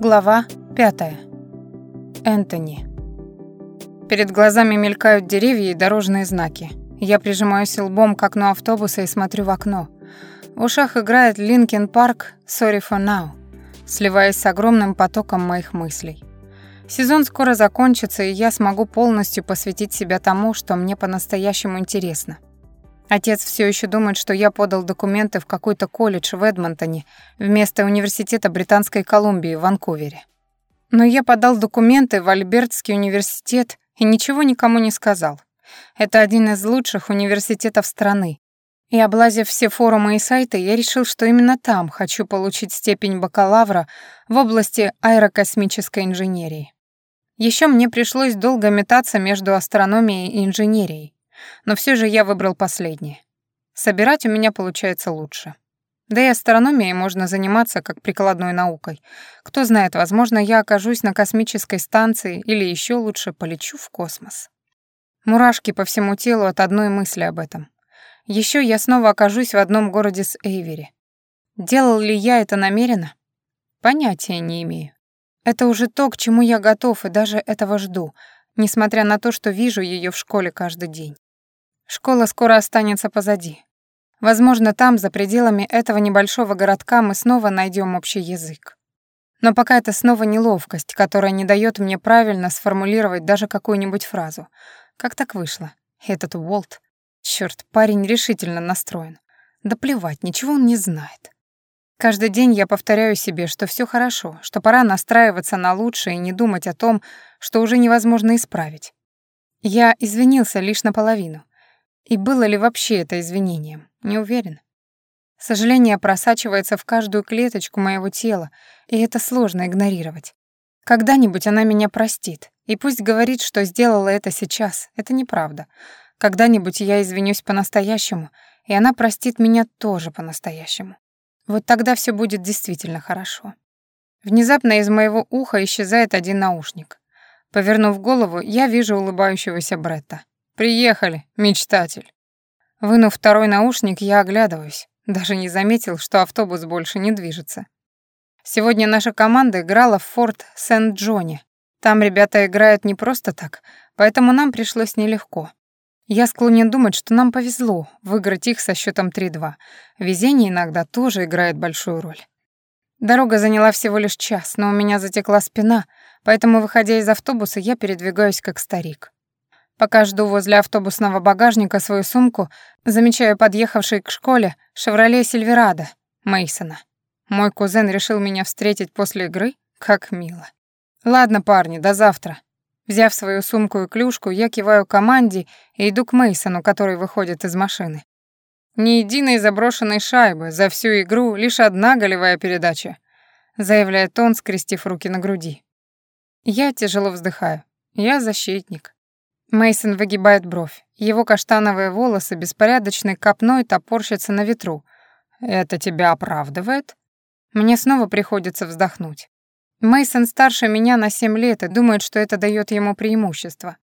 Глава пятая. Энтони. Перед глазами мелькают деревья и дорожные знаки. Я прижимаюсь лбом к окну автобуса и смотрю в окно. В ушах играет Линкен Парк «Sorry for now», сливаясь с огромным потоком моих мыслей. Сезон скоро закончится, и я смогу полностью посвятить себя тому, что мне по-настоящему интересно. Отец все еще думает, что я подал документы в какой-то колледж в Эдмонтоне вместо университета Британской Колумбии в Ванкувере. Но я подал документы в Альбертский университет и ничего никому не сказал. Это один из лучших университетов страны. И облазив все форумы и сайты, я решил, что именно там хочу получить степень бакалавра в области аэрокосмической инженерии. Еще мне пришлось долго метаться между астрономией и инженерией. Но все же я выбрал последнее. Собирать у меня получается лучше. Да и астрономией можно заниматься как прикладной наукой. Кто знает, возможно, я окажусь на космической станции или еще лучше полечу в космос. Мурашки по всему телу от одной мысли об этом. Еще я снова окажусь в одном городе с Эйвери. Делал ли я это намеренно? Понятия не имею. Это уже то, к чему я готов и даже этого жду, несмотря на то, что вижу ее в школе каждый день. Школа скоро останется позади. Возможно, там, за пределами этого небольшого городка, мы снова найдем общий язык. Но пока это снова неловкость, которая не дает мне правильно сформулировать даже какую-нибудь фразу. Как так вышло? Этот Уолт. Черт, парень решительно настроен. Да плевать, ничего он не знает. Каждый день я повторяю себе, что все хорошо, что пора настраиваться на лучшее и не думать о том, что уже невозможно исправить. Я извинился лишь наполовину. И было ли вообще это извинением? Не уверен. Сожаление просачивается в каждую клеточку моего тела, и это сложно игнорировать. Когда-нибудь она меня простит, и пусть говорит, что сделала это сейчас. Это неправда. Когда-нибудь я извинюсь по-настоящему, и она простит меня тоже по-настоящему. Вот тогда все будет действительно хорошо. Внезапно из моего уха исчезает один наушник. Повернув голову, я вижу улыбающегося Бретта. «Приехали, мечтатель». Вынув второй наушник, я оглядываюсь. Даже не заметил, что автобус больше не движется. Сегодня наша команда играла в Форт Сент-Джоне. Там ребята играют не просто так, поэтому нам пришлось нелегко. Я склонен думать, что нам повезло выиграть их со счетом 3-2. Везение иногда тоже играет большую роль. Дорога заняла всего лишь час, но у меня затекла спина, поэтому, выходя из автобуса, я передвигаюсь как старик. Пока жду возле автобусного багажника свою сумку, замечаю подъехавший к школе «Шевроле Сильверадо» Мейсона. Мой кузен решил меня встретить после игры? Как мило. Ладно, парни, до завтра. Взяв свою сумку и клюшку, я киваю команде и иду к Мейсону, который выходит из машины. Ни единой заброшенной шайбы, за всю игру лишь одна голевая передача, заявляет он, скрестив руки на груди. Я тяжело вздыхаю. Я защитник. Мейсон выгибает бровь. Его каштановые волосы беспорядочной копной топорщатся на ветру. Это тебя оправдывает? Мне снова приходится вздохнуть. Мейсон старше меня на семь лет и думает, что это дает ему преимущество.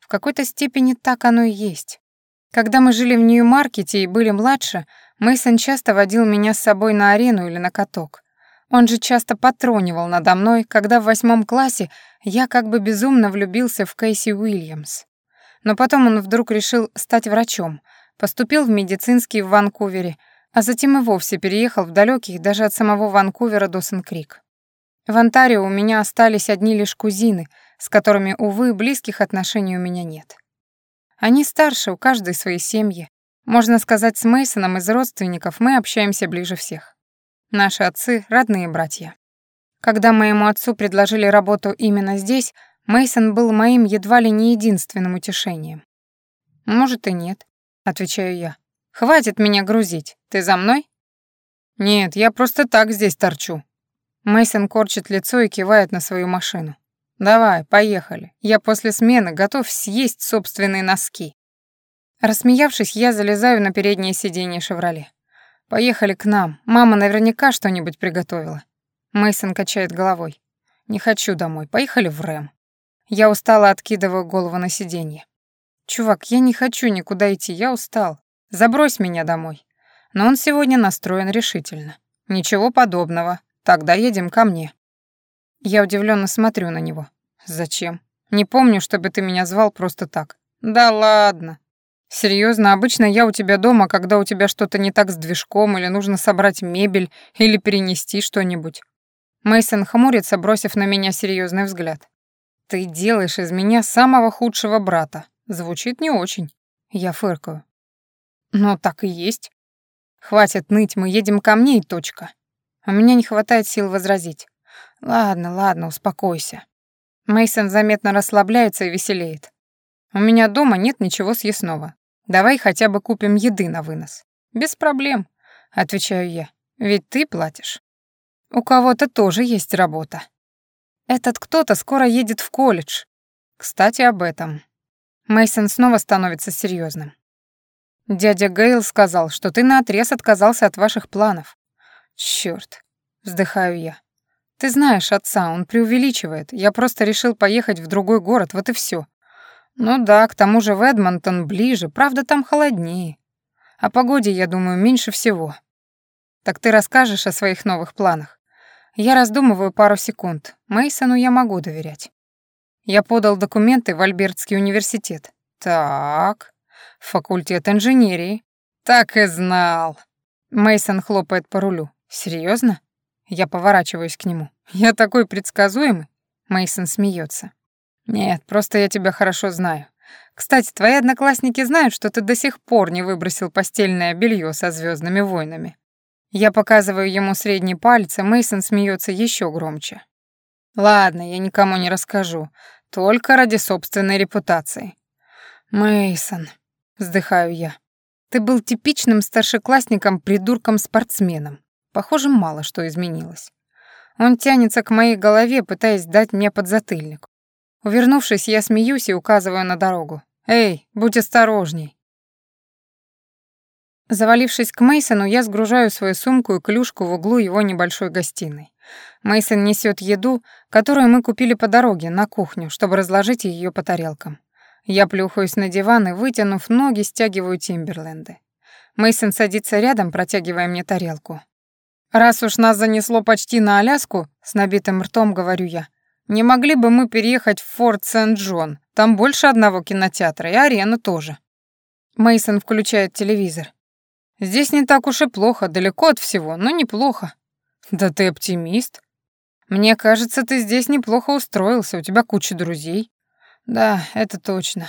В какой-то степени так оно и есть. Когда мы жили в Нью-Маркете и были младше, Мейсон часто водил меня с собой на арену или на каток. Он же часто потронивал надо мной, когда в восьмом классе я как бы безумно влюбился в Кейси Уильямс. Но потом он вдруг решил стать врачом, поступил в медицинский в Ванкувере, а затем и вовсе переехал в далекий даже от самого Ванкувера до Сан-Крик. В Онтарио у меня остались одни лишь кузины, с которыми, увы, близких отношений у меня нет. Они старше, у каждой свои семьи. Можно сказать, с Мейсоном из родственников мы общаемся ближе всех. Наши отцы — родные братья. Когда моему отцу предложили работу именно здесь, Мейсон был моим едва ли не единственным утешением. Может и нет, отвечаю я. Хватит меня грузить. Ты за мной? Нет, я просто так здесь торчу. Мейсон корчит лицо и кивает на свою машину. Давай, поехали. Я после смены готов съесть собственные носки. Рассмеявшись, я залезаю на переднее сиденье «Шевроле». Поехали к нам. Мама наверняка что-нибудь приготовила. Мейсон качает головой. Не хочу домой. Поехали в Рэм. Я устала, откидываю голову на сиденье. Чувак, я не хочу никуда идти, я устал. Забрось меня домой. Но он сегодня настроен решительно. Ничего подобного. Тогда едем ко мне. Я удивленно смотрю на него. Зачем? Не помню, чтобы ты меня звал просто так. Да ладно. Серьезно, обычно я у тебя дома, когда у тебя что-то не так с движком или нужно собрать мебель или перенести что-нибудь. Мейсон хмурится, бросив на меня серьезный взгляд. Ты делаешь из меня самого худшего брата. Звучит не очень. Я фыркаю. Но так и есть. Хватит ныть, мы едем ко мне и точка. У меня не хватает сил возразить. Ладно, ладно, успокойся. Мейсон заметно расслабляется и веселеет. У меня дома нет ничего съестного. Давай хотя бы купим еды на вынос. Без проблем, отвечаю я. Ведь ты платишь. У кого-то тоже есть работа. Этот кто-то скоро едет в колледж. Кстати, об этом. Мейсон снова становится серьезным. Дядя Гейл сказал, что ты наотрез отказался от ваших планов. Чёрт, вздыхаю я. Ты знаешь отца, он преувеличивает. Я просто решил поехать в другой город, вот и все. Ну да, к тому же в Эдмонтон ближе, правда, там холоднее. О погоде, я думаю, меньше всего. Так ты расскажешь о своих новых планах? Я раздумываю пару секунд. Мейсону я могу доверять. Я подал документы в Альбертский университет. Так, факультет инженерии. Так и знал. Мейсон хлопает по рулю. Серьезно? Я поворачиваюсь к нему. Я такой предсказуемый. Мейсон смеется. Нет, просто я тебя хорошо знаю. Кстати, твои одноклассники знают, что ты до сих пор не выбросил постельное белье со звездными войнами. Я показываю ему средний палец, и Мейсон смеется еще громче. Ладно, я никому не расскажу, только ради собственной репутации. Мейсон, вздыхаю я. Ты был типичным старшеклассником, придурком-спортсменом. Похоже, мало что изменилось. Он тянется к моей голове, пытаясь дать мне подзатыльник. Увернувшись, я смеюсь и указываю на дорогу. «Эй, будь осторожней!» Завалившись к Мейсону, я сгружаю свою сумку и клюшку в углу его небольшой гостиной. Мейсон несет еду, которую мы купили по дороге, на кухню, чтобы разложить ее по тарелкам. Я плюхаюсь на диван и, вытянув ноги, стягиваю Тимберленды. Мейсон садится рядом, протягивая мне тарелку. «Раз уж нас занесло почти на Аляску», — с набитым ртом говорю я, «не могли бы мы переехать в Форт Сент-Джон? Там больше одного кинотеатра, и арена тоже». Мейсон включает телевизор. «Здесь не так уж и плохо, далеко от всего, но неплохо». «Да ты оптимист. Мне кажется, ты здесь неплохо устроился, у тебя куча друзей». «Да, это точно.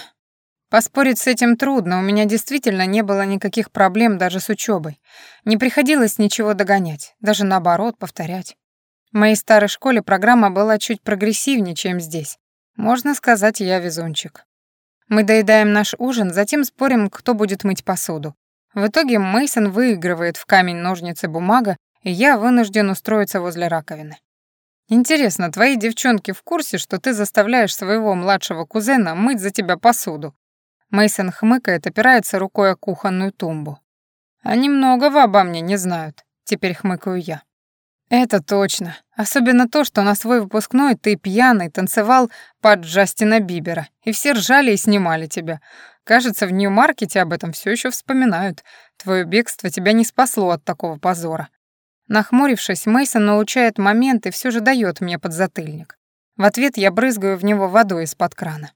Поспорить с этим трудно, у меня действительно не было никаких проблем даже с учебой. Не приходилось ничего догонять, даже наоборот, повторять. В моей старой школе программа была чуть прогрессивнее, чем здесь. Можно сказать, я везунчик. Мы доедаем наш ужин, затем спорим, кто будет мыть посуду. В итоге Мейсон выигрывает в камень, ножницы, бумага, и я вынужден устроиться возле раковины. Интересно, твои девчонки в курсе, что ты заставляешь своего младшего кузена мыть за тебя посуду? Мейсон хмыкает, опирается рукой о кухонную тумбу. Они многого обо мне не знают. Теперь хмыкаю я. Это точно. Особенно то, что на свой выпускной ты пьяный танцевал под Джастина Бибера, и все ржали и снимали тебя. Кажется, в Нью-Маркете об этом все еще вспоминают. Твое бегство тебя не спасло от такого позора. Нахмурившись, Мейсон научает момент и все же дает мне подзатыльник. В ответ я брызгаю в него водой из-под крана.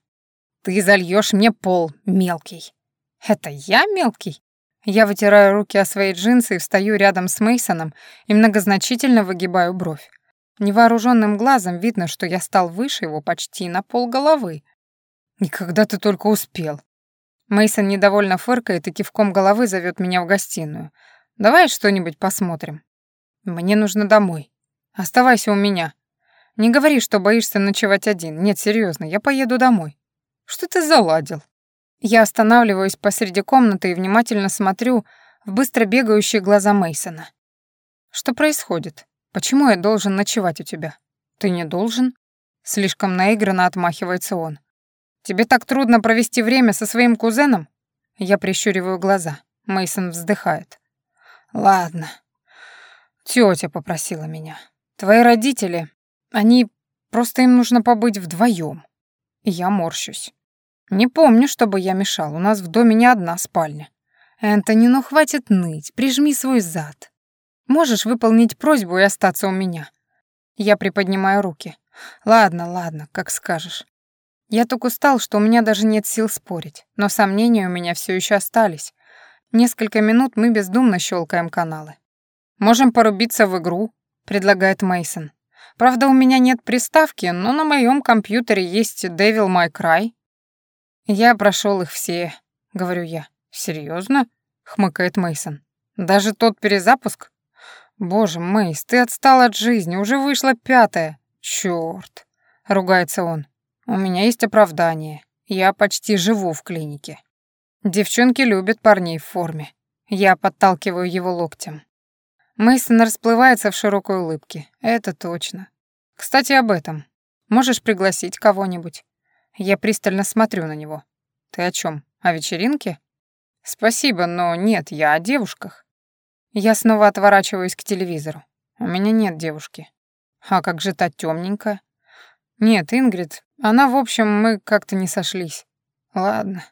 Ты зальешь мне пол, мелкий. Это я мелкий? Я вытираю руки о свои джинсы и встаю рядом с Мейсоном и многозначительно выгибаю бровь. Невооруженным глазом видно, что я стал выше его почти на пол головы. И когда ты только успел? Мейсон недовольно фыркает и кивком головы зовет меня в гостиную. Давай что-нибудь посмотрим. Мне нужно домой. Оставайся у меня. Не говори, что боишься ночевать один. Нет, серьезно, я поеду домой. Что ты заладил?» Я останавливаюсь посреди комнаты и внимательно смотрю в быстро бегающие глаза Мейсона. «Что происходит? Почему я должен ночевать у тебя?» «Ты не должен?» Слишком наигранно отмахивается он. «Тебе так трудно провести время со своим кузеном?» Я прищуриваю глаза. Мейсон вздыхает. «Ладно. Тётя попросила меня. Твои родители, они... Просто им нужно побыть вдвоем. Я морщусь. Не помню, чтобы я мешал. У нас в доме не одна спальня. Энтони, ну хватит ныть, прижми свой зад. Можешь выполнить просьбу и остаться у меня. Я приподнимаю руки. Ладно, ладно, как скажешь. Я так устал, что у меня даже нет сил спорить, но сомнения у меня все еще остались. Несколько минут мы бездумно щелкаем каналы. Можем порубиться в игру, предлагает Мейсон. Правда, у меня нет приставки, но на моем компьютере есть Devil May Cry. Я прошел их все, говорю я. Серьезно? хмыкает Мейсон. Даже тот перезапуск? Боже, Мейс, ты отстал от жизни, уже вышла пятая. Чёрт, ругается он. У меня есть оправдание. Я почти живу в клинике. Девчонки любят парней в форме. Я подталкиваю его локтем. Мейсон расплывается в широкой улыбке. Это точно. Кстати, об этом. Можешь пригласить кого-нибудь? Я пристально смотрю на него. Ты о чем? О вечеринке? Спасибо, но нет, я о девушках. Я снова отворачиваюсь к телевизору. У меня нет девушки. А как же та темненькая? Нет, Ингрид. Она, в общем, мы как-то не сошлись. Ладно.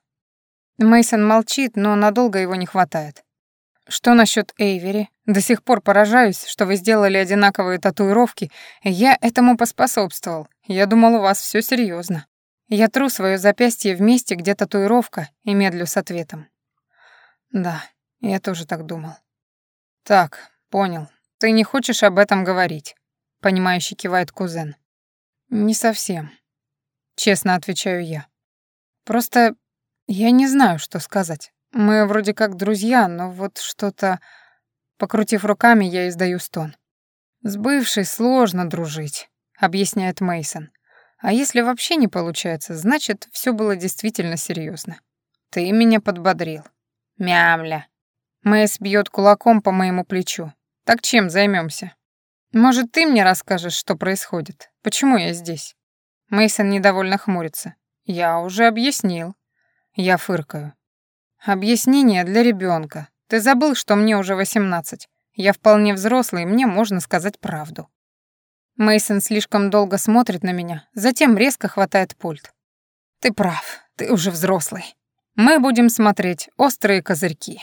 Мейсон молчит, но надолго его не хватает. Что насчет Эйвери? До сих пор поражаюсь, что вы сделали одинаковые татуировки. Я этому поспособствовал. Я думал, у вас все серьезно. Я тру свое запястье в месте, где татуировка, и медлю с ответом. Да, я тоже так думал. Так, понял. Ты не хочешь об этом говорить? Понимающе кивает кузен. Не совсем. Честно отвечаю я. Просто я не знаю, что сказать. Мы вроде как друзья, но вот что-то... Покрутив руками, я издаю стон. С бывшей сложно дружить, объясняет Мейсон. А если вообще не получается, значит, все было действительно серьезно. Ты меня подбодрил. Мямля. Мэйс бьет кулаком по моему плечу. Так чем займемся? Может, ты мне расскажешь, что происходит? Почему я здесь? Мейсон недовольно хмурится. Я уже объяснил. Я фыркаю. Объяснение для ребенка. Ты забыл, что мне уже восемнадцать. Я вполне взрослый, и мне можно сказать правду. Мейсон слишком долго смотрит на меня, затем резко хватает пульт. Ты прав, ты уже взрослый. Мы будем смотреть острые козырьки.